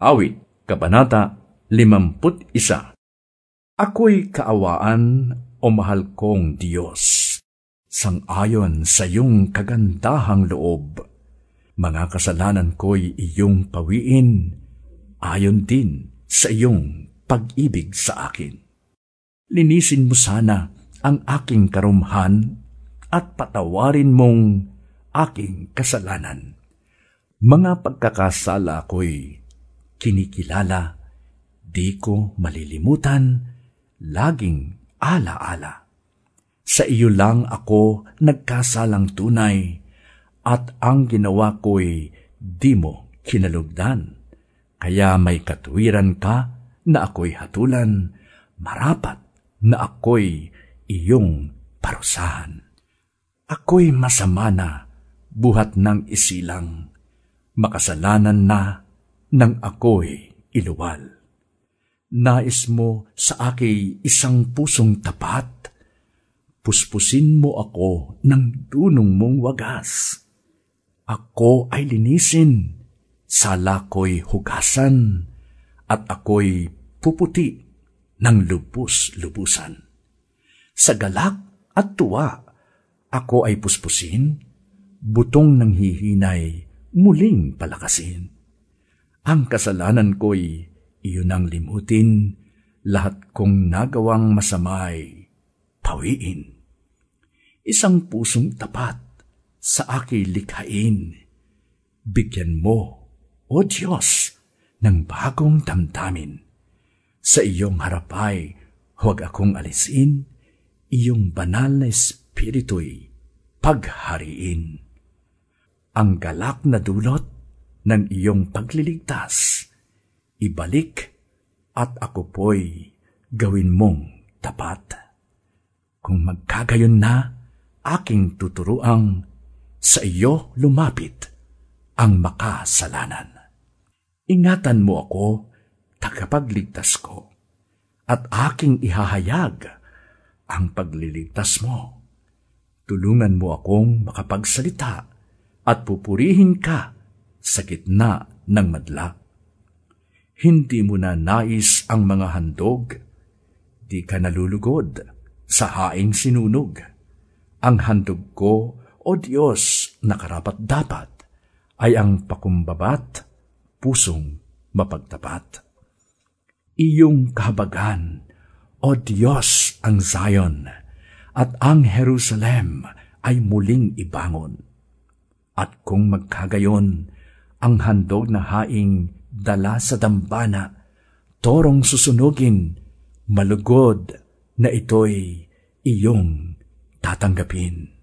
Awit, Kabanata 51 Ako'y kaawaan o mahal kong Diyos, sangayon sa iyong kagandahang loob. Mga kasalanan ko'y iyong pawiin, ayon din sa iyong pag-ibig sa akin. Linisin mo sana ang aking karumhan at patawarin mong aking kasalanan. Mga pagkakasala ko'y kinikilala, di ko malilimutan, laging ala-ala. Sa iyo lang ako nagkasalang tunay, at ang ginawa ko'y di mo kinalugdan. Kaya may katwiran ka na ako'y hatulan, marapat na ako'y iyong parusahan. Ako'y masama na, buhat ng isilang, makasalanan na nang ako'y iluwal. Nais mo sa aki isang pusong tapat, puspusin mo ako ng dunong mong wagas. Ako ay linisin, sala ko'y hugasan, at ako'y puputi ng lubus-lubusan. Sa galak at tuwa, ako ay puspusin, butong ng hihinay muling palakasin ang kasalanan ko'y iyon ang limutin, lahat kong nagawang masamay, pawiin. Isang pusong tapat sa aki likhain. Bigyan mo, O Diyos, ng bagong damdamin. Sa iyong harapay, huwag akong alisin, iyong banal na espiritu'y paghariin. Ang galak na dulot ng iyong pagliligtas. Ibalik at ako po'y gawin mong tapat. Kung magkagayon na, aking tuturuang sa iyo lumapit ang makasalanan. Ingatan mo ako, tagapagligtas ko, at aking ihahayag ang pagliligtas mo. Tulungan mo akong makapagsalita at pupurihin ka sa gitna ng madla. Hindi mo na nais ang mga handog, di ka nalulugod sa haing sinunog. Ang handog ko, O Diyos, na karapat-dapat, ay ang pakumbabat, pusong mapagtapat. Iyong kahabagan, O Diyos, ang Zion, at ang Jerusalem ay muling ibangon. At kung magkagayon, ang handog na haing dala sa dambana, torong susunugin, malugod na ito'y iyong tatanggapin.